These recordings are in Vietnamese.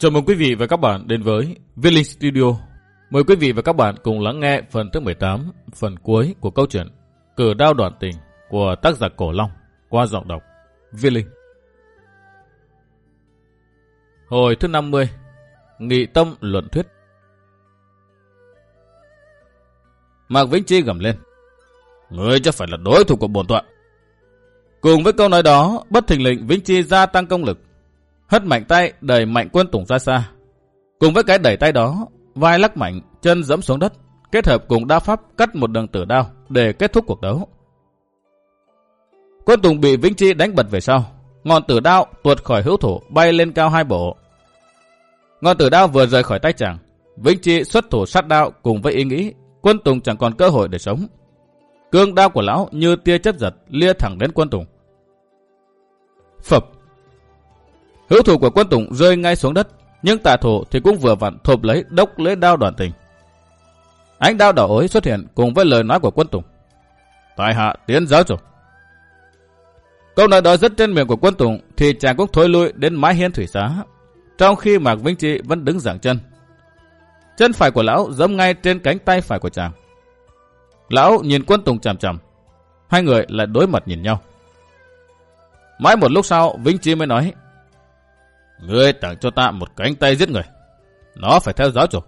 Chào mừng quý vị và các bạn đến với Viết Linh Studio. Mời quý vị và các bạn cùng lắng nghe phần thứ 18, phần cuối của câu chuyện Cử đao đoạn tình của tác giả Cổ Long qua giọng đọc Viết Linh. Hồi thứ 50 Nghị tâm luận thuyết Mạc Vĩnh Chi gầm lên Ngươi chắc phải là đối thủ của bổn tọa. Cùng với câu nói đó, bất thình lình Vĩnh Chi gia tăng công lực hất mạnh tay đẩy mạnh quân tùng ra xa. Cùng với cái đẩy tay đó, vai lắc mạnh, chân dẫm xuống đất, kết hợp cùng đa pháp cắt một đường tử đao để kết thúc cuộc đấu. Quân tùng bị Vĩnh Chi đánh bật về sau, ngọn tử đao tuột khỏi hữu thủ bay lên cao hai bộ. Ngọn tử đao vừa rời khỏi tay chàng, Vĩnh Chi xuất thủ sát đao cùng với ý nghĩ quân tùng chẳng còn cơ hội để sống. Cương đao của lão như tia chớp giật lia thẳng đến quân tùng. Phập Hữu thủ của quân Tùng rơi ngay xuống đất, nhưng tà thủ thì cũng vừa vặn thộp lấy đốc lưỡi đao đoàn tình. Ánh đao đỏ ối xuất hiện cùng với lời nói của quân Tùng. Tại hạ tiến giáo chủ. Câu nói đó rất trên miệng của quân Tùng thì chàng cũng thối lui đến mái hiên thủy xá. Trong khi Mạc Vinh Trị vẫn đứng giảng chân. Chân phải của lão giẫm ngay trên cánh tay phải của chàng. Lão nhìn quân Tùng chằm chằm. Hai người lại đối mặt nhìn nhau. Mãi một lúc sau, Vinh Chi mới nói Ngươi tặng cho ta một cánh tay giết người. Nó phải theo giáo chủ.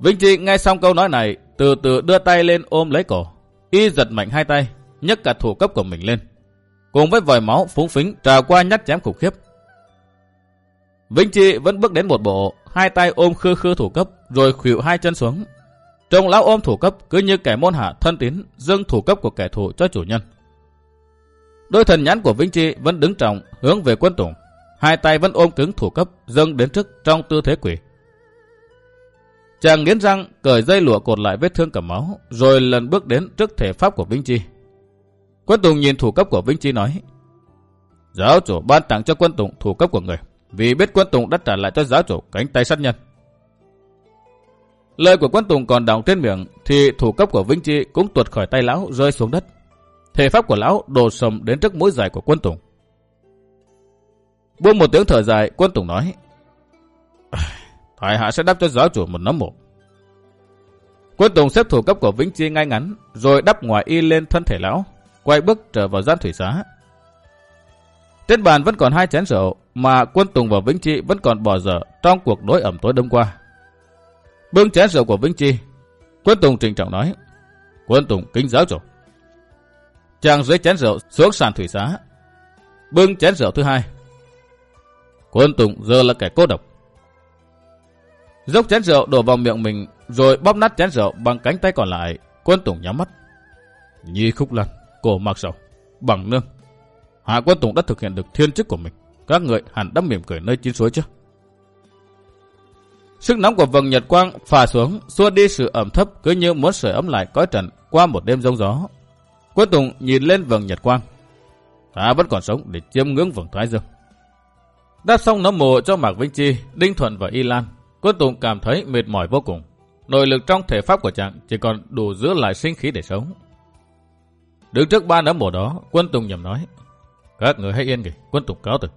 Vinh Trị nghe xong câu nói này, từ từ đưa tay lên ôm lấy cổ. Y giật mạnh hai tay, nhấc cả thủ cấp của mình lên. Cùng với vòi máu phúng phính trào qua nhát chém khủng khiếp. Vinh Trị vẫn bước đến một bộ, hai tay ôm khư khư thủ cấp, rồi khuỵu hai chân xuống. Trông lão ôm thủ cấp cứ như kẻ môn hạ thân tín, dâng thủ cấp của kẻ thù cho chủ nhân. Đôi thần nhãn của Vinh Trị vẫn đứng trọng, hướng về quân tủng hai tay vẫn ôm cứng thủ cấp, dâng đến trước trong tư thế quỷ. Chàng nghiến răng, cởi dây lụa cột lại vết thương cầm máu, rồi lần bước đến trước thể pháp của Vinh Chi. Quân Tùng nhìn thủ cấp của Vinh Chi nói, Giáo chủ ban tặng cho quân Tùng thủ cấp của người, vì biết quân Tùng đã trả lại cho giáo chủ cánh tay sát nhân. Lời của quân Tùng còn đọng trên miệng, thì thủ cấp của Vinh Chi cũng tuột khỏi tay lão rơi xuống đất. Thể pháp của lão đổ sầm đến trước mũi dài của quân Tùng. Buông một tiếng thở dài, quân Tùng nói. Thái hạ sẽ đắp cho giáo chủ một nấm mộ. Quân Tùng xếp thủ cấp của Vĩnh Chi ngay ngắn, rồi đắp ngoài y lên thân thể lão, quay bước trở vào gian thủy xá. Trên bàn vẫn còn hai chén rượu, mà quân Tùng và Vĩnh Chi vẫn còn bỏ dở trong cuộc đối ẩm tối đêm qua. Bưng chén rượu của Vĩnh Chi, quân Tùng trình trọng nói, quân Tùng kính giáo chủ. Chàng dưới chén rượu xuống sàn thủy xá. Bưng chén rượu thứ hai, Quân Tùng giờ là kẻ cô độc. Dốc chén rượu đổ vào miệng mình rồi bóp nát chén rượu bằng cánh tay còn lại. Quân Tùng nhắm mắt. Nhi khúc lăn cổ mặc sầu, bằng nương. Hạ Quân Tùng đã thực hiện được thiên chức của mình. Các người hẳn đã mỉm cười nơi chín suối chứ. Sức nóng của vầng nhật quang phà xuống, xua đi sự ẩm thấp cứ như muốn sưởi ấm lại cõi trần qua một đêm rông gió. Quân Tùng nhìn lên vầng nhật quang. Ta vẫn còn sống để chiêm ngưỡng vầng thái dương. Đáp xong nấm mộ cho Mạc Vĩnh Chi, Đinh Thuận và Y Lan. Quân Tùng cảm thấy mệt mỏi vô cùng. Nội lực trong thể pháp của chàng chỉ còn đủ giữ lại sinh khí để sống. Đứng trước ba nấm mộ đó, quân Tùng nhầm nói. Các người hãy yên nghỉ, quân Tùng cáo từ.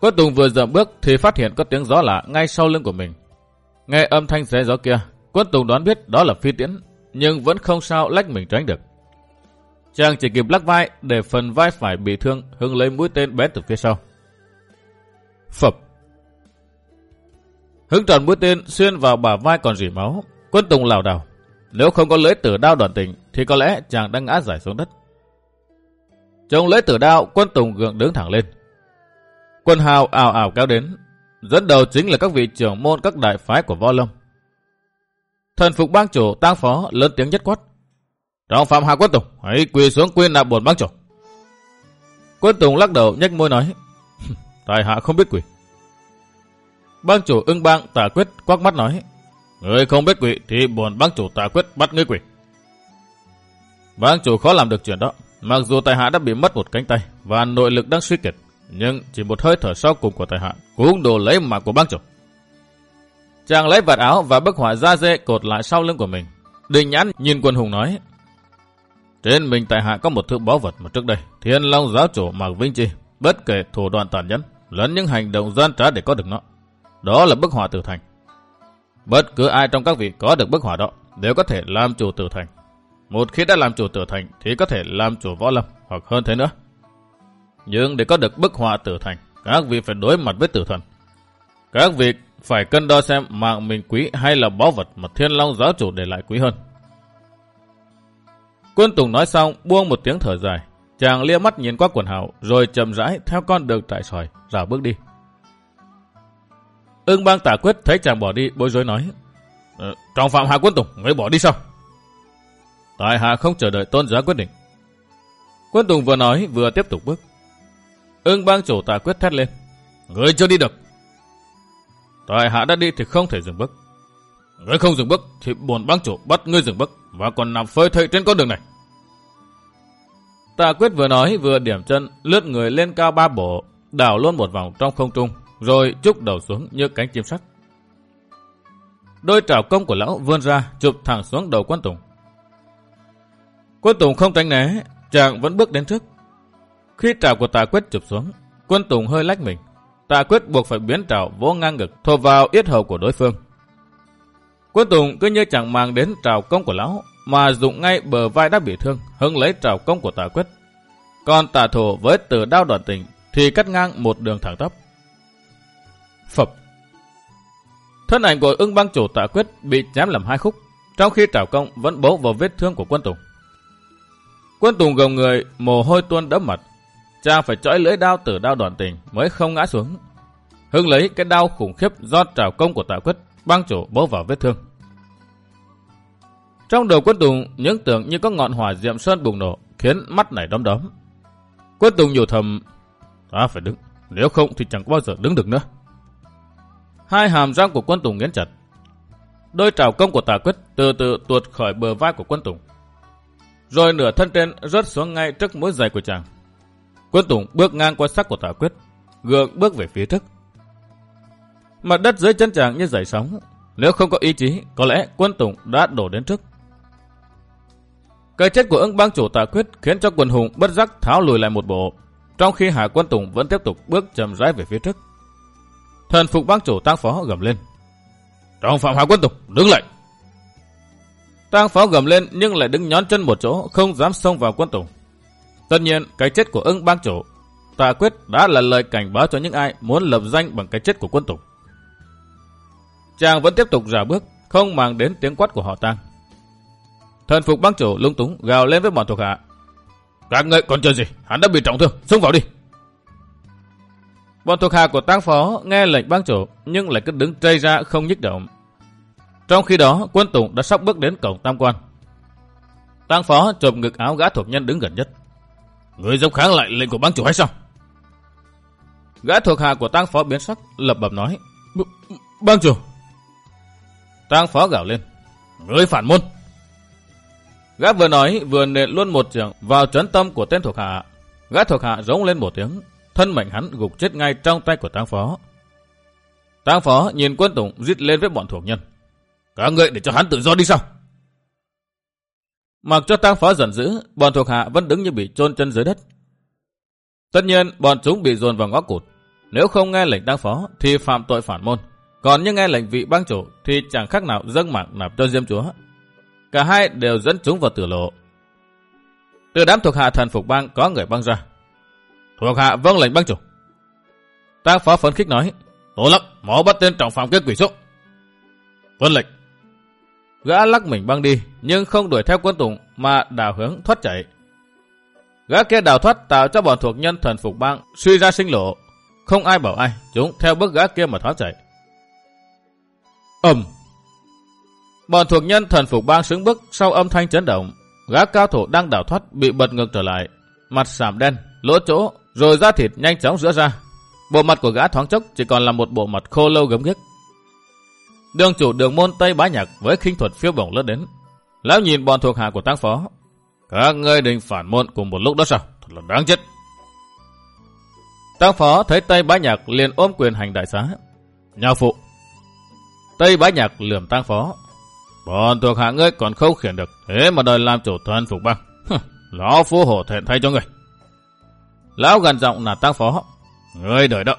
Quân Tùng vừa dậm bước thì phát hiện có tiếng gió lạ ngay sau lưng của mình. Nghe âm thanh xé gió kia, quân Tùng đoán biết đó là phi tiễn, nhưng vẫn không sao lách mình tránh được. Chàng chỉ kịp lắc vai để phần vai phải bị thương hưng lấy mũi tên bén từ phía sau. Phập. Hứng tròn mũi tên xuyên vào bả vai còn rỉ máu. Quân Tùng lảo đảo. Nếu không có lưỡi tử đao đoàn tình thì có lẽ chàng đang ngã giải xuống đất. Trong lưỡi tử đao, quân Tùng gượng đứng thẳng lên. Quân hào ảo ảo kéo đến. Dẫn đầu chính là các vị trưởng môn các đại phái của Võ Lâm. Thần phục bang chủ tang phó lớn tiếng nhất quát. Trọng phạm hạ quân Tùng, hãy quỳ xuống quyên nạp bổn bác chủ. Quân Tùng lắc đầu nhếch môi nói, tài hạ không biết quỷ. Bang chủ ưng bang tả quyết quắc mắt nói, người không biết quỷ thì bổn bang chủ tả quyết bắt ngươi quỷ. Bang chủ khó làm được chuyện đó, mặc dù tài hạ đã bị mất một cánh tay và nội lực đang suy kiệt, nhưng chỉ một hơi thở sau cùng của tài hạ cũng đủ lấy mạng của bang chủ. Chàng lấy vạt áo và bức họa da dê cột lại sau lưng của mình. Đình nhãn nhìn quân hùng nói, trên mình tại hạ có một thứ báu vật mà trước đây Thiên Long giáo chủ Mạc Vinh Chi bất kể thủ đoạn tàn nhẫn lẫn những hành động gian trá để có được nó. Đó là bức họa tử thành. Bất cứ ai trong các vị có được bức họa đó đều có thể làm chủ tử thành. Một khi đã làm chủ tử thành thì có thể làm chủ võ lâm hoặc hơn thế nữa. Nhưng để có được bức họa tử thành, các vị phải đối mặt với tử thần. Các vị phải cân đo xem mạng mình quý hay là báu vật mà thiên long giáo chủ để lại quý hơn. Quân Tùng nói xong buông một tiếng thở dài. Chàng lia mắt nhìn qua quần hào rồi chậm rãi theo con đường trải sỏi rào bước đi. Ưng bang tả quyết thấy chàng bỏ đi bối rối nói. Ờ, trong phạm hạ quân Tùng, người bỏ đi sao? Tại hạ không chờ đợi tôn giá quyết định. Quân Tùng vừa nói vừa tiếp tục bước. Ưng bang chủ tả quyết thét lên. Người chưa đi được. Tại hạ đã đi thì không thể dừng bước ngươi không dừng bước thì buồn bang chủ bắt ngươi dừng bước và còn nằm phơi thây trên con đường này. Tạ quyết vừa nói vừa điểm chân lướt người lên cao ba bộ, đảo luôn một vòng trong không trung, rồi chúc đầu xuống như cánh chim sắt. Đôi trảo công của lão vươn ra chụp thẳng xuống đầu quân Tùng. Quân Tùng không tránh né, chàng vẫn bước đến trước. Khi trảo của Tạ Quyết chụp xuống, quân Tùng hơi lách mình. Tạ Quyết buộc phải biến trảo vỗ ngang ngực thô vào yết hầu của đối phương. Quân Tùng cứ như chẳng mang đến trào công của lão, mà dụng ngay bờ vai đã bị thương, hứng lấy trào công của tà quyết. Còn tà thủ với từ đao đoạn tình thì cắt ngang một đường thẳng tắp. Phập Thân ảnh của ưng băng chủ tà quyết bị chém làm hai khúc, trong khi trào công vẫn bấu vào vết thương của quân Tùng. Quân Tùng gồng người, mồ hôi tuôn đẫm mặt. cha phải chõi lưỡi đao từ đao đoạn tình mới không ngã xuống. Hưng lấy cái đao khủng khiếp do trào công của tà quyết băng chủ bố vào vết thương. Trong đầu quân Tùng những tưởng như có ngọn hỏa diệm sơn bùng nổ, khiến mắt này đóm đóm. Quân Tùng nhủ thầm, ta phải đứng, nếu không thì chẳng bao giờ đứng được nữa. Hai hàm răng của quân Tùng nghiến chặt. Đôi trào công của tà quyết từ từ tuột khỏi bờ vai của quân Tùng. Rồi nửa thân trên rớt xuống ngay trước mũi giày của chàng. Quân Tùng bước ngang qua sắc của tà quyết, gượng bước về phía trước. Mặt đất dưới chân chàng như dậy sóng. Nếu không có ý chí, có lẽ quân Tùng đã đổ đến trước. Cái chết của ưng bang chủ tà quyết khiến cho quần hùng bất giác tháo lùi lại một bộ, trong khi Hải quân Tùng vẫn tiếp tục bước chậm rãi về phía trước. Thần phục bang chủ tăng phó gầm lên. Trong phạm Hải quân Tùng, đứng lại! Tăng phó gầm lên nhưng lại đứng nhón chân một chỗ, không dám xông vào quân Tùng. Tất nhiên, cái chết của ưng bang chủ tà quyết đã là lời cảnh báo cho những ai muốn lập danh bằng cái chết của quân Tùng. Chàng vẫn tiếp tục giả bước, không màng đến tiếng quát của họ tang. Thần phục băng chủ lung túng gào lên với bọn thuộc hạ. Các ngươi còn chờ gì? Hắn đã bị trọng thương, xông vào đi. Bọn thuộc hạ của tang phó nghe lệnh băng chủ nhưng lại cứ đứng trây ra không nhích động. Trong khi đó, quân tùng đã sắp bước đến cổng tam quan. Tang phó chộp ngực áo gã thuộc nhân đứng gần nhất. Người dám kháng lại lệnh của băng chủ hay sao? Gã thuộc hạ của tang phó biến sắc, lập bập nói. Băng chủ, Tang phó gào lên. Ngươi phản môn. Gã vừa nói vừa nện luôn một trường vào trấn tâm của tên thuộc hạ. Gã thuộc hạ giống lên một tiếng. Thân mệnh hắn gục chết ngay trong tay của tang phó. Tang phó nhìn quân tùng giết lên với bọn thuộc nhân. Các ngươi để cho hắn tự do đi sao? Mặc cho tang phó giận dữ, bọn thuộc hạ vẫn đứng như bị chôn chân dưới đất. Tất nhiên, bọn chúng bị dồn vào ngõ cụt. Nếu không nghe lệnh tang phó, thì phạm tội phản môn. Còn như nghe lệnh vị bang chủ thì chẳng khác nào dâng mạng nạp cho Diêm Chúa. Cả hai đều dẫn chúng vào tử lộ. Từ đám thuộc hạ thần phục bang có người băng ra. Thuộc hạ vâng lệnh bang chủ. tác phó phấn khích nói, Tổ lắm, máu bắt tên trọng phạm kia quỷ xúc. Vâng lệnh. Gã lắc mình băng đi, nhưng không đuổi theo quân tùng mà đào hướng thoát chạy. Gã kia đào thoát tạo cho bọn thuộc nhân thần phục bang suy ra sinh lộ. Không ai bảo ai, chúng theo bước gã kia mà thoát chạy. Ẩm! Bọn thuộc nhân thần phục bang sướng bức sau âm thanh chấn động. Gã cao thủ đang đảo thoát bị bật ngược trở lại. Mặt sạm đen, lỗ chỗ, rồi da thịt nhanh chóng rửa ra. Bộ mặt của gã thoáng chốc chỉ còn là một bộ mặt khô lâu gấm ghiếc. Đường chủ đường môn Tây Bá Nhạc với khinh thuật phiêu bổng lướt đến. Lão nhìn bọn thuộc hạ của tăng phó. Các ngươi định phản môn cùng một lúc đó sao? Thật là đáng chết. Tăng phó thấy Tây Bá Nhạc liền ôm quyền hành đại xá. Nhà phụ, Tây Bá Nhạc lườm tang phó. Bọn thuộc hạ ngươi còn không khiển được, thế mà đòi làm chủ thân phục băng. Lão phú hổ thẹn thay cho người. Lão gần giọng là tang phó. Ngươi đợi đó,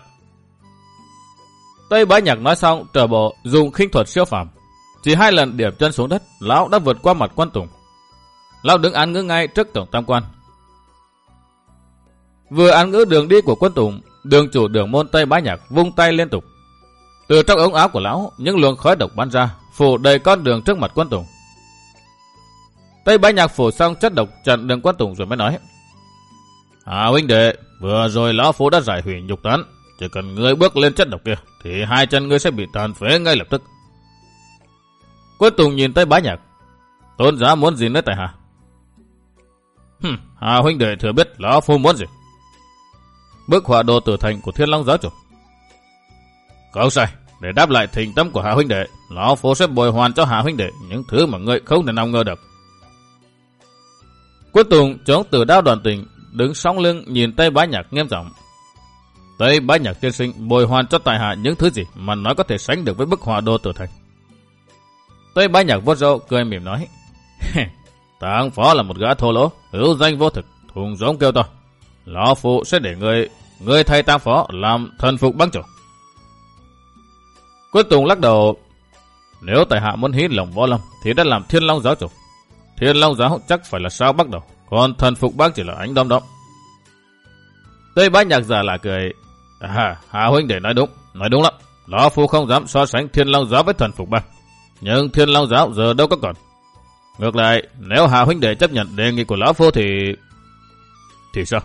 Tây Bá Nhạc nói xong, trở bộ dùng khinh thuật siêu phàm. Chỉ hai lần điểm chân xuống đất, lão đã vượt qua mặt quan tùng. Lão đứng án ngữ ngay trước tổng tam quan. Vừa án ngữ đường đi của quân tùng, đường chủ đường môn Tây Bá Nhạc vung tay liên tục. Từ trong ống áo của lão, những luồng khói độc bắn ra, phủ đầy con đường trước mặt quân tùng. Tây Bá Nhạc phủ xong chất độc chặn đường quân tùng rồi mới nói. À huynh đệ, vừa rồi lão phu đã giải hủy nhục tán. Chỉ cần ngươi bước lên chất độc kia, thì hai chân ngươi sẽ bị tàn phế ngay lập tức. Quân Tùng nhìn tới bá nhạc. Tôn giá muốn gì nữa tại hạ? Hừm, Hà huynh đệ thừa biết lão phu muốn gì. Bức họa đồ tử thành của thiên long giáo chủ. Không sai, để đáp lại thình tâm của hạ huynh đệ, lão phu sẽ bồi hoàn cho hạ huynh đệ những thứ mà ngươi không thể nào ngờ được. Quân Tùng chống từ đao đoàn tình, đứng song lưng nhìn Tây bá nhạc nghiêm giọng Tây bá nhạc tiên sinh bồi hoàn cho tài hạ những thứ gì mà nói có thể sánh được với bức hòa đô tử thành. Tây bá nhạc vốt râu cười mỉm nói. Tàng phó là một gã thô lỗ, hữu danh vô thực, thùng giống kêu to. Lão phụ sẽ để người, người thay tàng phó làm thần phục băng chủ. Cuối Tùng lắc đầu. Nếu tài hạ muốn hít lòng võ lâm thì đã làm thiên long giáo chủ. Thiên long giáo chắc phải là sao bắt đầu, còn thần phục bác chỉ là ánh đom đóm. Tây bá nhạc giả là cười. À, Hà huynh để nói đúng, nói đúng lắm. Lão phu không dám so sánh thiên long giáo với thần phục bác Nhưng thiên long giáo giờ đâu có còn. Ngược lại, nếu Hà huynh đệ chấp nhận đề nghị của Lão Phu thì... Thì sao?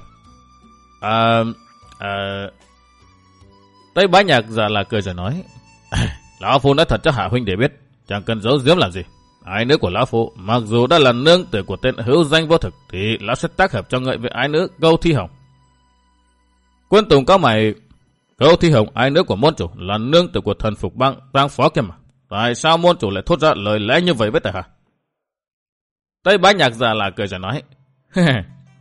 À... À... Tây bá nhạc giả là cười rồi nói. Lão Phu nói thật cho hạ huynh để biết, chẳng cần giấu giếm làm gì. Ái nữ của Lão Phu, mặc dù đã là nương tử của tên hữu danh vô thực, thì Lão sẽ tác hợp cho ngợi với ái nữ Câu Thi Hồng. Quân Tùng có mày, Câu Thi Hồng ái nữ của môn chủ là nương tử của thần phục băng tăng phó kia mà. Tại sao môn chủ lại thốt ra lời lẽ như vậy với tài hạ? Tây bá nhạc già là cười rồi nói.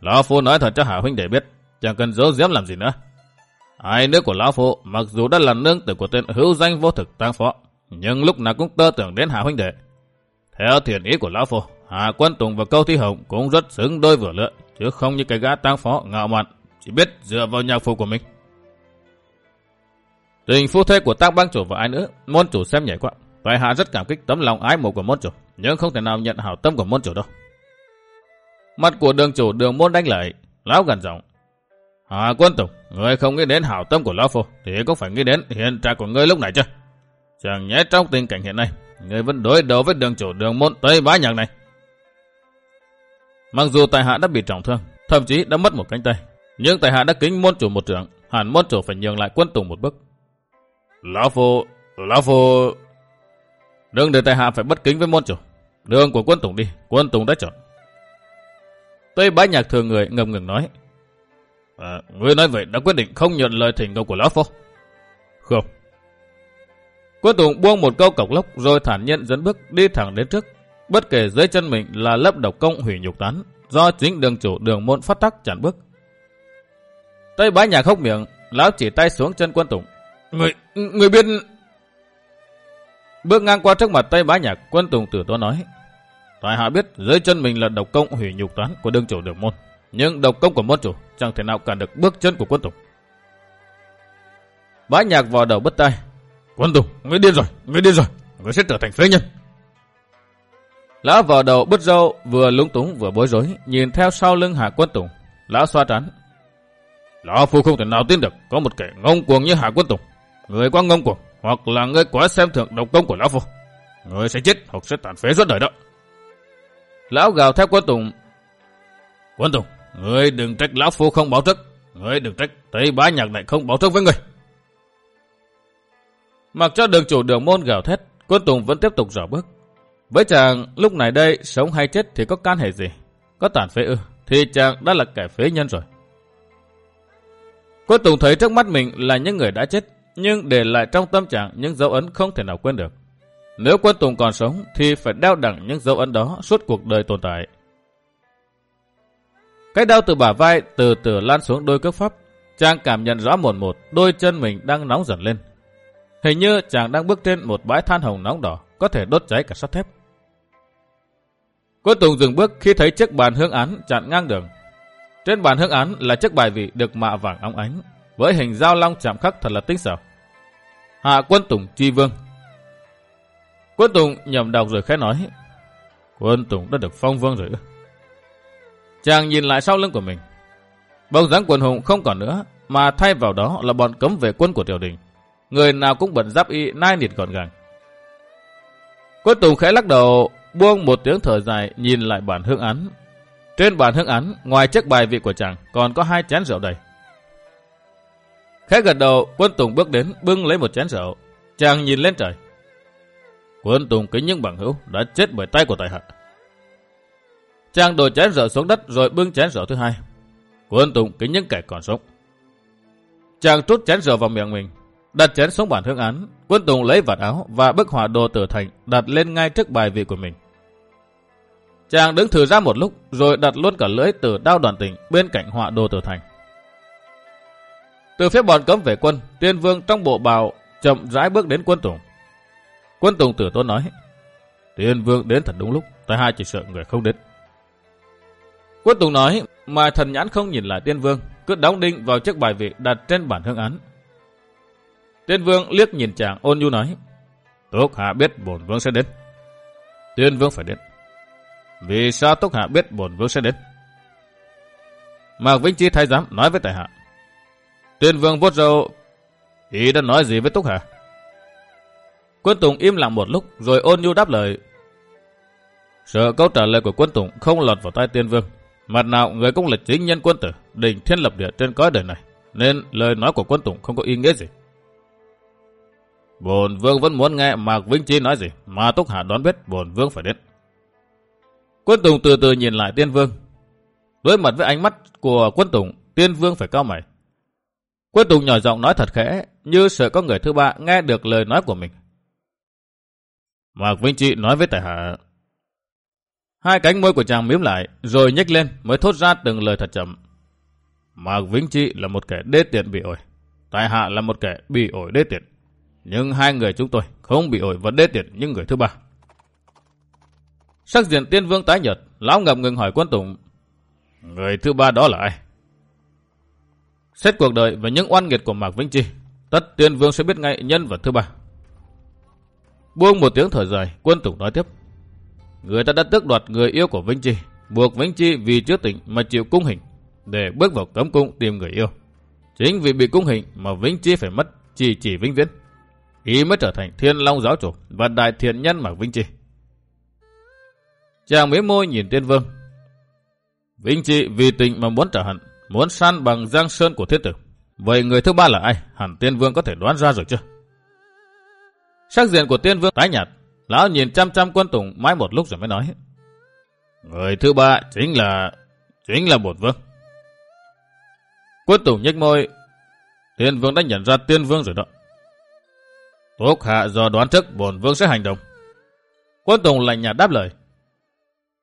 Lão Phu nói thật cho Hạ huynh để biết, chẳng cần giấu giếm làm gì nữa. Ai nữa của Lão phụ mặc dù đã là nương tử của tên hữu danh vô thực tăng phó, nhưng lúc nào cũng tơ tưởng đến Hạ huynh đệ. Theo thiền ý của Lão phụ Hạ Quân Tùng và Câu Thi Hồng cũng rất xứng đôi vừa lựa, chứ không như cái gã tăng phó ngạo mạn, chỉ biết dựa vào nhạc phụ của mình. Tình phu thê của tăng bang chủ và ai nữa, môn chủ xem nhảy quá. Tại hạ rất cảm kích tấm lòng ái mộ của môn chủ, nhưng không thể nào nhận hảo tâm của môn chủ đâu. Mặt của đường chủ đường môn đánh lại, lão gần giọng. Hà quân tùng, người không nghĩ đến hảo tâm của lão phu, thì cũng phải nghĩ đến hiện trạng của ngươi lúc này chứ. Chẳng nhẽ trong tình cảnh hiện nay, người vẫn đối đầu với đường chủ đường môn Tây Bá Nhạc này. Mặc dù tài hạ đã bị trọng thương, thậm chí đã mất một cánh tay, nhưng tài hạ đã kính môn chủ một trưởng, hẳn môn chủ phải nhường lại quân tùng một bước. Lão phu, lão phu Đừng để Tài hạ phải bất kính với môn chủ. Đường của quân tùng đi, quân tùng đã chọn. Tây bá nhạc thường người ngầm ngừng nói. À, ngươi nói vậy đã quyết định không nhận lời thỉnh cầu của Lão Phu. Không. Quân tùng buông một câu cọc lốc rồi thản nhiên dẫn bước đi thẳng đến trước. Bất kể dưới chân mình là lớp độc công hủy nhục tán, do chính đường chủ đường môn phát tắc chặn bước. Tây bá nhạc hốc miệng, lão chỉ tay xuống chân quân tùng. Người, người biết Bước ngang qua trước mặt Tây Bá Nhạc, quân Tùng Tử Tố nói. Tại hạ biết dưới chân mình là độc công hủy nhục toán của đương chủ đường môn. Nhưng độc công của môn chủ chẳng thể nào cản được bước chân của quân Tùng. Bá Nhạc vào đầu bất tay. Quân Tùng, ngươi điên rồi, ngươi điên rồi, ngươi sẽ trở thành phế nhân. Lão vào đầu bứt râu, vừa lúng túng vừa bối rối, nhìn theo sau lưng Hạ Quân Tùng. Lão xoa trán. Lão phu không thể nào tin được có một kẻ ngông cuồng như Hạ Quân Tùng. Người quá ngông cuồng, hoặc là người quá xem thường độc công của lão phu. người sẽ chết hoặc sẽ tàn phế suốt đời đó. Lão gào theo quân tùng. Quân tùng, ngươi đừng trách lão phu không báo trước. Ngươi đừng trách thấy bá nhạc này không báo trước với ngươi. Mặc cho đường chủ đường môn gào thét, quân tùng vẫn tiếp tục dò bước. Với chàng, lúc này đây, sống hay chết thì có can hệ gì? Có tàn phế ư, thì chàng đã là kẻ phế nhân rồi. Quân Tùng thấy trước mắt mình là những người đã chết, nhưng để lại trong tâm trạng những dấu ấn không thể nào quên được. Nếu quân Tùng còn sống thì phải đeo đẳng những dấu ấn đó suốt cuộc đời tồn tại. Cái đau từ bả vai từ từ lan xuống đôi cước pháp. Chàng cảm nhận rõ một một, đôi chân mình đang nóng dần lên. Hình như chàng đang bước trên một bãi than hồng nóng đỏ, có thể đốt cháy cả sắt thép. Quân Tùng dừng bước khi thấy chiếc bàn hương án chặn ngang đường. Trên bàn hương án là chiếc bài vị được mạ vàng óng ánh, với hình dao long chạm khắc thật là tinh xảo. Hạ quân Tùng truy vương. Quân Tùng nhầm đọc rồi khẽ nói. Quân Tùng đã được phong vương rồi. Chàng nhìn lại sau lưng của mình. Bóng dáng quần hùng không còn nữa, mà thay vào đó là bọn cấm vệ quân của triều đình. Người nào cũng bận giáp y nai nịt gọn gàng. Quân Tùng khẽ lắc đầu, buông một tiếng thở dài nhìn lại bản hương án. Trên bản hương án, ngoài chiếc bài vị của chàng, còn có hai chén rượu đầy. Khẽ gật đầu, quân Tùng bước đến, bưng lấy một chén rượu. Chàng nhìn lên trời. Quân Tùng kính những bằng hữu đã chết bởi tay của tài hạ. Chàng đổ chén rượu xuống đất rồi bưng chén rượu thứ hai. Quân Tùng kính những kẻ còn sống. Chàng trút chén rượu vào miệng mình, đặt chén xuống bản hướng án. Quân Tùng lấy vạt áo và bức họa đồ tử thành đặt lên ngay trước bài vị của mình. Chàng đứng thử ra một lúc rồi đặt luôn cả lưỡi từ đao đoàn tình bên cạnh họa đồ tử thành. Từ phía bọn cấm vệ quân, tiên vương trong bộ bào chậm rãi bước đến quân Tùng. Quân Tùng tử tôn nói, Tiên vương đến thật đúng lúc, tại hai chỉ sợ người không đến. Quân Tùng nói, mà thần nhãn không nhìn lại tiên vương, cứ đóng đinh vào chiếc bài vị đặt trên bản hương án. Tiên vương liếc nhìn chàng ôn nhu nói, Túc Hạ biết bổn vương sẽ đến. Tiên vương phải đến. Vì sao Túc Hạ biết bổn vương sẽ đến? Mạc Vĩnh Chi thái giám nói với tài hạ. Tiên vương vuốt râu, ý đã nói gì với Túc Hạ? Quân Tùng im lặng một lúc rồi ôn nhu đáp lời. Sợ câu trả lời của quân Tùng không lọt vào tay tiên vương. Mặt nào người cũng là chính nhân quân tử, đỉnh thiên lập địa trên cõi đời này, nên lời nói của quân Tùng không có ý nghĩa gì. Bồn vương vẫn muốn nghe Mạc Vĩnh Chi nói gì, mà Túc Hạ đoán biết bồn vương phải đến. Quân Tùng từ từ nhìn lại tiên vương. Đối mặt với ánh mắt của quân Tùng, tiên vương phải cao mày. Quân Tùng nhỏ giọng nói thật khẽ, như sợ có người thứ ba nghe được lời nói của mình. Mạc Vĩnh Chi nói với tài hạ. Hai cánh môi của chàng miếm lại, rồi nhếch lên mới thốt ra từng lời thật chậm. Mạc Vĩnh Chi là một kẻ đê tiện bị ổi. Tài hạ là một kẻ bị ổi đê tiện. Nhưng hai người chúng tôi không bị ổi và đê tiện như người thứ ba. Sắc diện tiên vương tái nhật, lão ngập ngừng hỏi quân tùng. Người thứ ba đó là ai? Xét cuộc đời và những oan nghiệt của Mạc Vĩnh Chi, tất tiên vương sẽ biết ngay nhân vật thứ ba. Buông một tiếng thở dài, quân tùng nói tiếp. Người ta đã tước đoạt người yêu của Vĩnh Chi, buộc Vĩnh Chi vì chưa tỉnh mà chịu cung hình, để bước vào cấm cung tìm người yêu. Chính vì bị cung hình mà Vĩnh Chi phải mất chỉ chỉ vĩnh viễn. Ý mới trở thành thiên long giáo chủ và đại thiện nhân Mạc Vĩnh Chi. Chàng mế môi nhìn tiên vương. Vĩnh Chi vì tình mà muốn trở hận, muốn san bằng giang sơn của Thiết tử. Vậy người thứ ba là ai? Hẳn tiên vương có thể đoán ra rồi chưa? Sắc diện của tiên vương tái nhạt. Lão nhìn chăm chăm quân tùng mãi một lúc rồi mới nói. Người thứ ba chính là... chính là bột vương. Quân tùng nhếch môi. Tiên vương đã nhận ra tiên vương rồi đó. Túc hạ do đoán trước bổn vương sẽ hành động. Quân tùng lạnh nhạt đáp lời.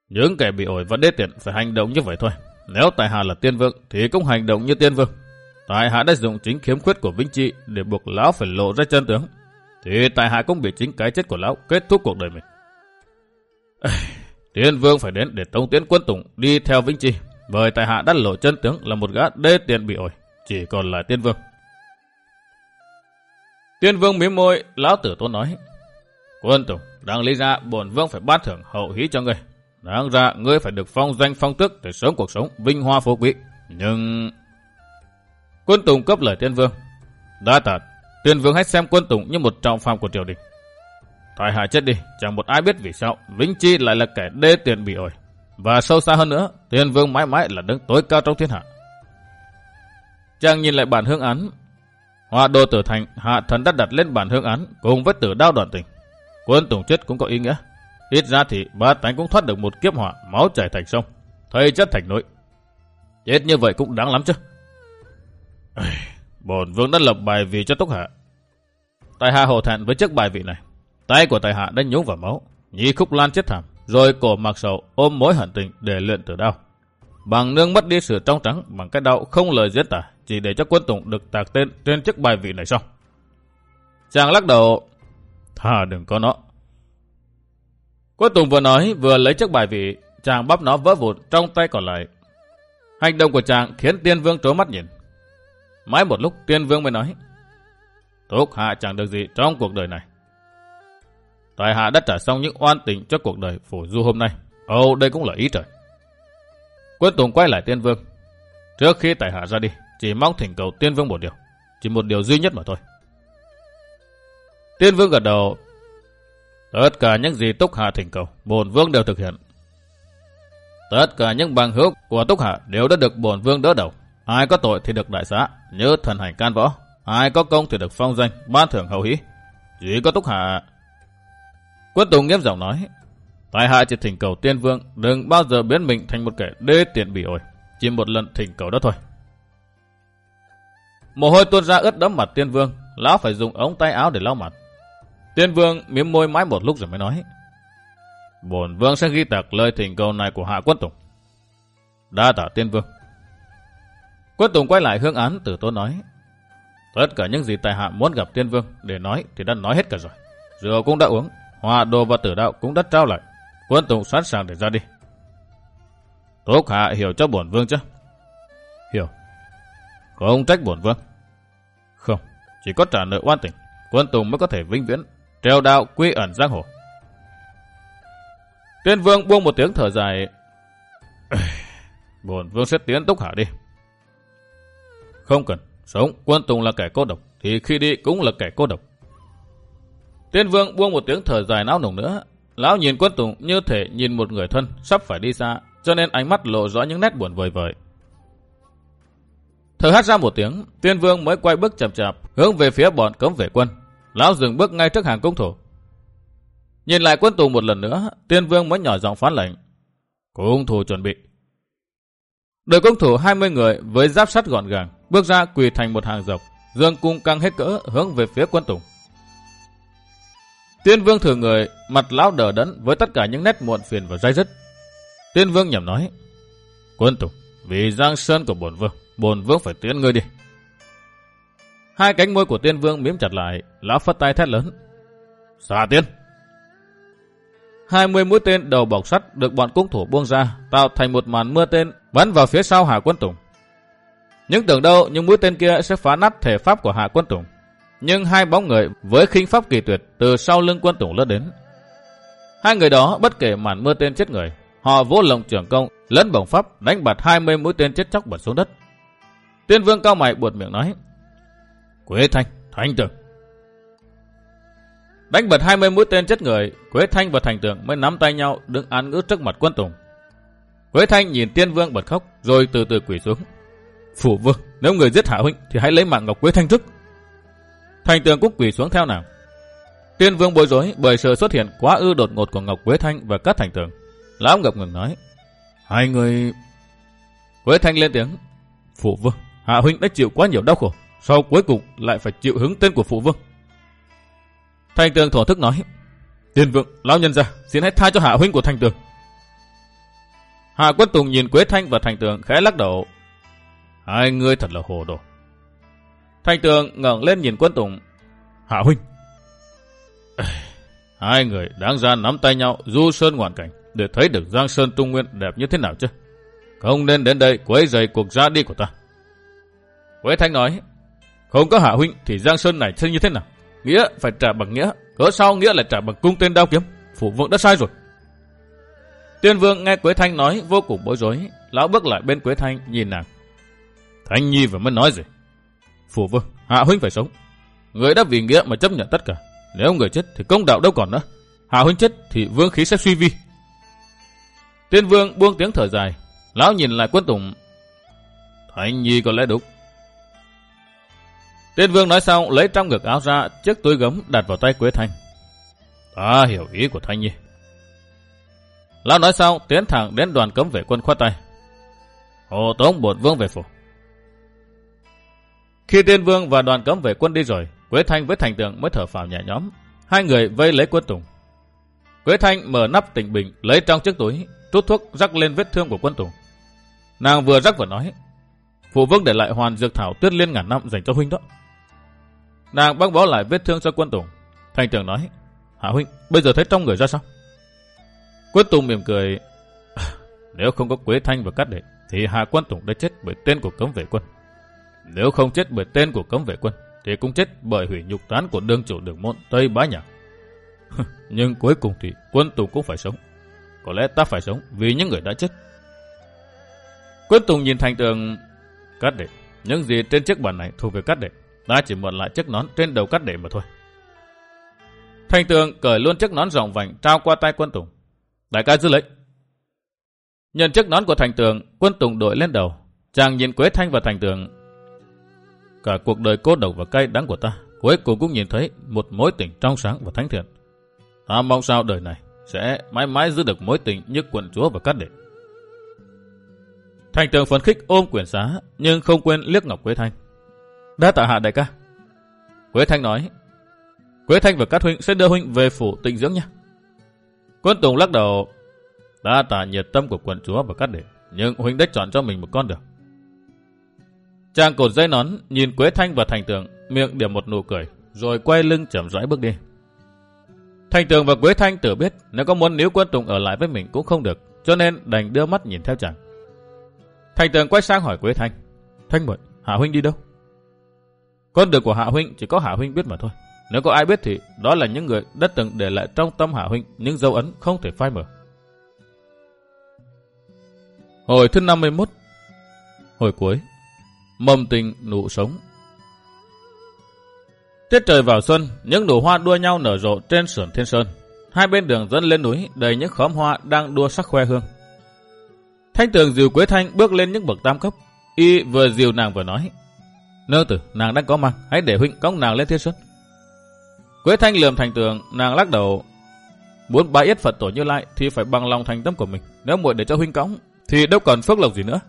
Những kẻ bị ổi và đế tiện phải hành động như vậy thôi. Nếu tại hạ là tiên vương thì cũng hành động như tiên vương. Tại hạ đã dùng chính khiếm khuyết của Vĩnh Trị để buộc lão phải lộ ra chân tướng. Thì tại hạ cũng bị chính cái chết của lão kết thúc cuộc đời mình. tiên vương phải đến để tống tiến quân tùng đi theo Vĩnh chi Bởi tại hạ đã lộ chân tướng là một gã đê tiện bị ổi. Chỉ còn là tiên vương. Tiên vương mím môi, lão tử tôn nói. Quân tùng, đang lý ra bổn vương phải bát thưởng hậu hí cho ngươi. Đáng ra ngươi phải được phong danh phong tước để sống cuộc sống vinh hoa phú quý. Nhưng... Quân Tùng cấp lời tiên vương. Đã tạt, Huyền vương hãy xem quân Tùng như một trọng phạm của triều đình. Thoại hạ chết đi, chẳng một ai biết vì sao Vĩnh Chi lại là kẻ đê tiền bị ổi. Và sâu xa hơn nữa, Huyền vương mãi mãi là đứng tối cao trong thiên hạ. Chàng nhìn lại bản hương án. Hoa đô tử thành, hạ thần đã đặt lên bản hương án cùng với tử đao đoạn tình. Quân Tùng chết cũng có ý nghĩa. Ít ra thì ba tánh cũng thoát được một kiếp họa máu chảy thành sông, thầy chất thành nội, Chết như vậy cũng đáng lắm chứ. Bổn vương đã lập bài vì cho Túc Hạ. Tài hạ hồ thẹn với chiếc bài vị này. Tay của tài hạ đã nhúng vào máu, nhí khúc lan chết thảm, rồi cổ mặc sầu ôm mối hận tình để luyện tử đau. Bằng nương mất đi sự trong trắng bằng cái đau không lời diễn tả, chỉ để cho quân tùng được tạc tên trên chiếc bài vị này xong. Chàng lắc đầu, thà đừng có nó. Quân Tùng vừa nói vừa lấy chiếc bài vị, chàng bắp nó vỡ vụn trong tay còn lại. Hành động của chàng khiến tiên vương trố mắt nhìn. Mãi một lúc tiên vương mới nói. Túc Hạ chẳng được gì trong cuộc đời này. Tài hạ đã trả xong những oan tình cho cuộc đời phủ du hôm nay. Ồ, đây cũng là ý trời. Quân Tùng quay lại tiên vương. Trước khi tài hạ ra đi, chỉ mong thỉnh cầu tiên vương một điều. Chỉ một điều duy nhất mà thôi. Tiên vương gật đầu. Tất cả những gì Túc Hạ thỉnh cầu, bổn vương đều thực hiện. Tất cả những bằng hữu của Túc Hạ đều đã được bổn vương đỡ đầu. Ai có tội thì được đại xã, nhớ thần hành can võ. Ai có công thì được phong danh, ban thưởng hậu hí. Chỉ có Túc Hạ. Quân Tùng nghiêm giọng nói. Tại hạ chỉ thỉnh cầu tiên vương đừng bao giờ biến mình thành một kẻ đê tiện bị ổi. Chỉ một lần thỉnh cầu đó thôi. Mồ hôi tuôn ra ướt đẫm mặt tiên vương. Lão phải dùng ống tay áo để lau mặt. Tiên vương miếm môi mãi một lúc rồi mới nói. Bổn vương sẽ ghi tạc lời thỉnh cầu này của hạ quân tùng. Đa tả tiên vương. Quân tùng quay lại hương án từ tôn nói. Tất cả những gì tài hạ muốn gặp tiên vương để nói thì đã nói hết cả rồi. Rượu cũng đã uống, hòa đồ và tử đạo cũng đã trao lại. Quân tùng sẵn sàng để ra đi. Túc hạ hiểu cho bổn vương chứ? Hiểu. Không trách bổn vương. Không, chỉ có trả nợ oan tình. Quân tùng mới có thể vinh viễn, treo đạo quy ẩn giang hồ. Tiên vương buông một tiếng thở dài. Bổn vương sẽ tiến túc hạ đi. Không cần, sống quân tùng là kẻ cô độc, thì khi đi cũng là kẻ cô độc. Tiên vương buông một tiếng thở dài não nồng nữa. Lão nhìn quân tùng như thể nhìn một người thân sắp phải đi xa, cho nên ánh mắt lộ rõ những nét buồn vời vời. Thở hát ra một tiếng, tiên vương mới quay bước chậm chạp, hướng về phía bọn cấm vệ quân. Lão dừng bước ngay trước hàng công thủ. Nhìn lại quân tù một lần nữa, tiên vương mới nhỏ giọng phán lệnh. Cung thủ chuẩn bị. Đội công thủ 20 người với giáp sắt gọn gàng, bước ra quỳ thành một hàng dọc, dương cung căng hết cỡ hướng về phía quân tùng. Tiên vương thừa người, mặt lão đờ đẫn với tất cả những nét muộn phiền và dai dứt. Tiên vương nhầm nói, quân tùng, vì giang sơn của bổn vương, bổn vương phải tiến ngươi đi. Hai cánh môi của tiên vương miếm chặt lại, lão phất tay thét lớn. Xà tiên! 20 mũi tên đầu bọc sắt được bọn cung thủ buông ra, tạo thành một màn mưa tên bắn vào phía sau Hạ Quân Tùng. những tưởng đâu những mũi tên kia sẽ phá nát thể pháp của Hạ Quân Tùng. Nhưng hai bóng người với khinh pháp kỳ tuyệt từ sau lưng Quân Tùng lướt đến. Hai người đó bất kể màn mưa tên chết người, họ vỗ lồng trưởng công lẫn bổng pháp đánh bật 20 mũi tên chết chóc bật xuống đất. Tiên vương cao mày buột miệng nói: "Quế Thanh, Thanh Tường, Đánh bật 20 mũi tên chết người, Quế Thanh và Thành Tường mới nắm tay nhau đứng án ngữ trước mặt quân tùng. Quế Thanh nhìn Tiên Vương bật khóc rồi từ từ quỳ xuống. Phủ vương, nếu người giết Hạ Huynh thì hãy lấy mạng Ngọc Quế Thanh trước. Thành Tường cũng quỳ xuống theo nào. Tiên Vương bối rối bởi sự xuất hiện quá ư đột ngột của Ngọc Quế Thanh và các Thành Tường. Lão ngập ngừng nói. Hai người... Quế Thanh lên tiếng. Phụ vương, Hạ Huynh đã chịu quá nhiều đau khổ. Sau cuối cùng lại phải chịu hứng tên của Phụ vương. Thành tường thổ thức nói. Tiên vượng, lão nhân ra, xin hãy tha cho hạ huynh của thành tường. Hạ quân tùng nhìn Quế Thanh và thành tường khẽ lắc đầu. Hai người thật là hồ đồ. Thành tường ngẩng lên nhìn quân tùng. Hạ huynh. Hai người đáng ra nắm tay nhau du sơn ngoạn cảnh để thấy được Giang Sơn Trung Nguyên đẹp như thế nào chứ. Không nên đến đây quấy rầy cuộc ra đi của ta. Quế Thanh nói, không có Hạ huynh thì Giang Sơn này sẽ như thế nào? Nghĩa phải trả bằng nghĩa, cớ sau nghĩa lại trả bằng cung tên đao kiếm. Phủ vương đã sai rồi. Tiên vương nghe Quế Thanh nói vô cùng bối rối. Lão bước lại bên Quế Thanh nhìn nàng. Thanh Nhi vừa mới nói gì? Phủ vương, Hạ Huynh phải sống. Người đã vì nghĩa mà chấp nhận tất cả. Nếu người chết thì công đạo đâu còn nữa. Hạ Huynh chết thì vương khí sẽ suy vi. Tiên vương buông tiếng thở dài. Lão nhìn lại quân tùng. Thanh Nhi có lẽ đúng. Tiên vương nói xong lấy trong ngực áo ra chiếc túi gấm đặt vào tay Quế Thanh. Ta hiểu ý của Thanh Nhi. Lão nói xong tiến thẳng đến đoàn cấm vệ quân khoát tay. Hồ Tống bột vương về phủ. Khi tiên vương và đoàn cấm vệ quân đi rồi, Quế Thanh với Thành Tường mới thở phào nhẹ nhõm. Hai người vây lấy quân tùng. Quế Thanh mở nắp tỉnh bình lấy trong chiếc túi, trút thuốc rắc lên vết thương của quân tùng. Nàng vừa rắc vừa nói, phụ vương để lại hoàn dược thảo tuyết liên ngàn năm dành cho huynh đó. Nàng băng bó lại vết thương cho quân Tùng. Thành trưởng nói, Hạ huynh, bây giờ thấy trong người ra sao? Quân Tùng mỉm cười, nếu không có Quế Thanh và Cát Đệ, thì Hạ Quân Tùng đã chết bởi tên của cấm vệ quân. Nếu không chết bởi tên của cấm vệ quân, thì cũng chết bởi hủy nhục tán của đương chủ đường môn Tây Bá Nhạc. Nhưng cuối cùng thì quân Tùng cũng phải sống. Có lẽ ta phải sống vì những người đã chết. Quân Tùng nhìn thành tường cắt đệ. Những gì trên chiếc bàn này thuộc về cắt đệ. Ta chỉ mượn lại chiếc nón trên đầu cắt để mà thôi. Thanh tường cởi luôn chiếc nón rộng vành trao qua tay quân Tùng. Đại ca giữ lệnh. Nhận chiếc nón của thành tường, quân Tùng đội lên đầu. Chàng nhìn Quế Thanh và thành tường. Cả cuộc đời cô độc và cay đắng của ta, cuối cùng cũng nhìn thấy một mối tình trong sáng và thánh thiện. Ta mong sao đời này sẽ mãi mãi giữ được mối tình như quần chúa và cát đệ. Thành tường phấn khích ôm quyển xá, nhưng không quên liếc Ngọc Quế Thanh. Đã tạ hạ đại ca. Quế Thanh nói, Quế Thanh và Cát Huynh sẽ đưa Huynh về phủ tịnh dưỡng nha. Quân Tùng lắc đầu, đã tạ nhiệt tâm của quận chúa và Cát đệ, nhưng Huynh đã chọn cho mình một con được, Chàng cột dây nón, nhìn Quế Thanh và Thành Tường, miệng điểm một nụ cười, rồi quay lưng chậm rãi bước đi. Thành Tường và Quế Thanh tự biết nếu có muốn níu quân Tùng ở lại với mình cũng không được, cho nên đành đưa mắt nhìn theo chàng. Thành Tường quay sang hỏi Quế Thanh, Thanh muội, Hạ Huynh đi đâu? Con đường của Hạ Huynh chỉ có Hạ Huynh biết mà thôi. Nếu có ai biết thì đó là những người đã từng để lại trong tâm Hạ Huynh những dấu ấn không thể phai mờ. Hồi thứ 51 Hồi cuối Mầm tình nụ sống Tiết trời vào xuân, những nụ hoa đua nhau nở rộ trên sườn thiên sơn. Hai bên đường dẫn lên núi đầy những khóm hoa đang đua sắc khoe hương. Thanh tường dìu Quế Thanh bước lên những bậc tam cấp. Y vừa dìu nàng vừa nói. Nơ tử, nàng đang có mang, hãy để huynh cõng nàng lên thiết xuất. Quế Thanh lườm thành tường, nàng lắc đầu. Muốn bái yết Phật tổ như lại thì phải bằng lòng thành tâm của mình. Nếu muội để cho huynh cõng thì đâu còn phước lộc gì nữa.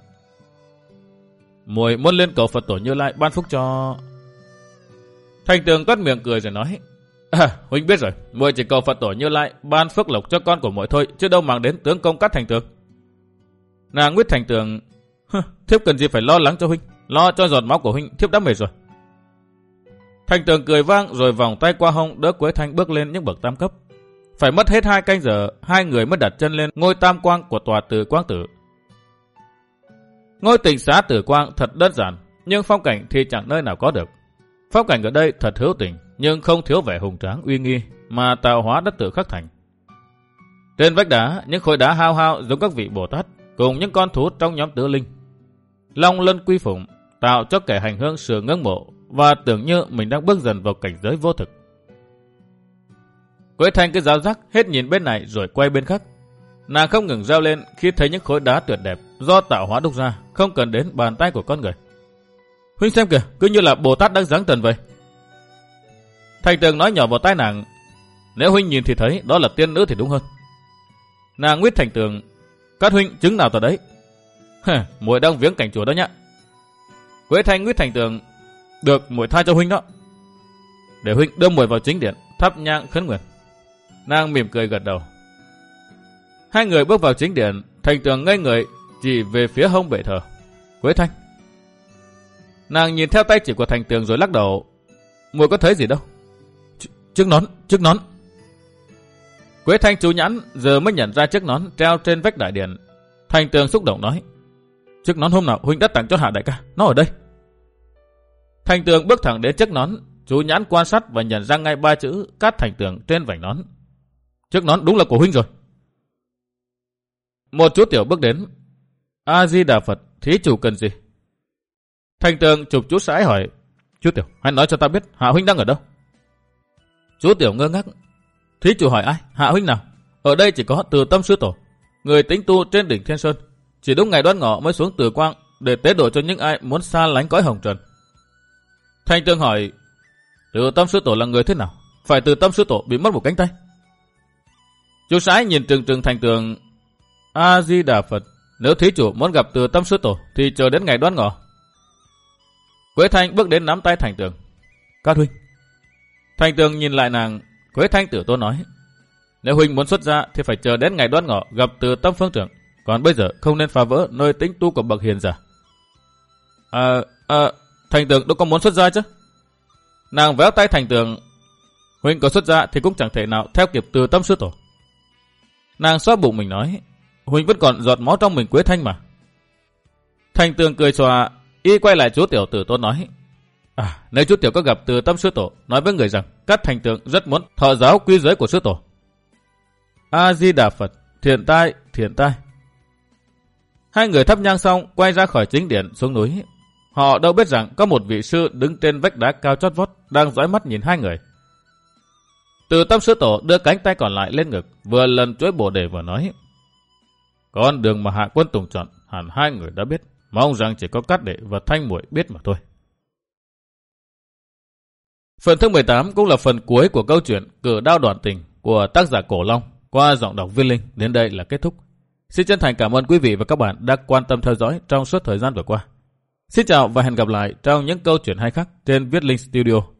Muội muốn lên cầu Phật tổ như lại ban phúc cho Thành tường toát miệng cười rồi nói. À, huynh biết rồi, muội chỉ cầu Phật tổ như lại ban phước lộc cho con của muội thôi, chứ đâu mang đến tướng công cắt thành tường. Nàng quyết thành tường, thiếp cần gì phải lo lắng cho huynh, lo cho giọt máu của huynh, thiếp đã mệt rồi. Thành tường cười vang rồi vòng tay qua hông đỡ Quế Thanh bước lên những bậc tam cấp. Phải mất hết hai canh giờ, hai người mới đặt chân lên ngôi tam quang của tòa tử quang tử. Ngôi tỉnh xá tử quang thật đơn giản, nhưng phong cảnh thì chẳng nơi nào có được. Phong cảnh ở đây thật hữu tình, nhưng không thiếu vẻ hùng tráng uy nghi mà tạo hóa đất tự khắc thành. Trên vách đá, những khối đá hao hao giống các vị Bồ Tát cùng những con thú trong nhóm tứ linh. Long lân quy phụng tạo cho kẻ hành hương sự ngưỡng mộ và tưởng như mình đang bước dần vào cảnh giới vô thực. Quế Thanh cái giáo giác hết nhìn bên này rồi quay bên khác. Nàng không ngừng reo lên khi thấy những khối đá tuyệt đẹp do tạo hóa đúc ra, không cần đến bàn tay của con người. Huynh xem kìa, cứ như là Bồ Tát đang giáng tần vậy. Thành tường nói nhỏ vào tai nàng, nếu huynh nhìn thì thấy đó là tiên nữ thì đúng hơn. Nàng nguyết thành tường, các huynh chứng nào tờ đấy. Hả, muội đang viếng cảnh chùa đó nhá. Quế thanh Nguyễn thành tường, được muội tha cho huynh đó. Để huynh đưa muội vào chính điện, thắp nhang khấn nguyện. Nàng mỉm cười gật đầu. Hai người bước vào chính điện, thành tường ngây người chỉ về phía hông bệ thờ. Quế thanh, Nàng nhìn theo tay chỉ của thành tường rồi lắc đầu. Muội có thấy gì đâu. Ch chiếc nón, chiếc nón. Quế Thanh chú nhãn giờ mới nhận ra chiếc nón treo trên vách đại điện. Thành tường xúc động nói. Chiếc nón hôm nào huynh đã tặng cho hạ đại ca, nó ở đây. Thành tường bước thẳng đến chiếc nón, chú nhãn quan sát và nhận ra ngay ba chữ cát thành tường trên vành nón. Chiếc nón đúng là của huynh rồi. Một chú tiểu bước đến. A-di-đà Phật, thí chủ cần gì? Thành tường chụp chú sãi hỏi, chú Tiểu, hãy nói cho ta biết Hạ Huynh đang ở đâu? Chú Tiểu ngơ ngác, thí chủ hỏi ai? Hạ Huynh nào? Ở đây chỉ có từ tâm sư tổ, người tính tu trên đỉnh Thiên Sơn. Chỉ đúng ngày đoán ngọ mới xuống từ quang để tế độ cho những ai muốn xa lánh cõi hồng trần. thanh tường hỏi, từ tâm sư tổ là người thế nào? Phải từ tâm sư tổ bị mất một cánh tay. Chú sái nhìn trừng trừng thành tường, A-di-đà Phật, nếu thí chủ muốn gặp từ tâm sư tổ thì chờ đến ngày đoán ngọ Quế Thanh bước đến nắm tay Thành Tường. Các huynh. Thành Tường nhìn lại nàng, Quế Thanh tử tôn nói. Nếu huynh muốn xuất ra thì phải chờ đến ngày đoán ngọ gặp từ tâm phương trưởng. Còn bây giờ không nên phá vỡ nơi tính tu của bậc hiền giả. À, à, Thành Tường đâu có muốn xuất gia chứ? Nàng véo tay Thành Tường. Huynh có xuất gia thì cũng chẳng thể nào theo kịp từ tâm sư tổ. Nàng xoa bụng mình nói. Huynh vẫn còn giọt máu trong mình Quế Thanh mà. Thành Tường cười xòa Y quay lại chú tiểu tử tôn nói. À, nếu chú tiểu có gặp từ tâm sư tổ, nói với người rằng các thành tượng rất muốn thọ giáo quy giới của sư tổ. A-di-đà Phật, thiện tai, thiện tai. Hai người thắp nhang xong, quay ra khỏi chính điện xuống núi. Họ đâu biết rằng có một vị sư đứng trên vách đá cao chót vót, đang dõi mắt nhìn hai người. Từ tâm sư tổ đưa cánh tay còn lại lên ngực, vừa lần chuỗi bồ đề vừa nói. Con đường mà hạ quân tùng chọn, hẳn hai người đã biết. Mong rằng chỉ có cát đệ và thanh muội biết mà thôi. Phần thứ 18 cũng là phần cuối của câu chuyện Cử đao đoạn tình của tác giả Cổ Long qua giọng đọc Viên Linh đến đây là kết thúc. Xin chân thành cảm ơn quý vị và các bạn đã quan tâm theo dõi trong suốt thời gian vừa qua. Xin chào và hẹn gặp lại trong những câu chuyện hay khác trên Viết Linh Studio.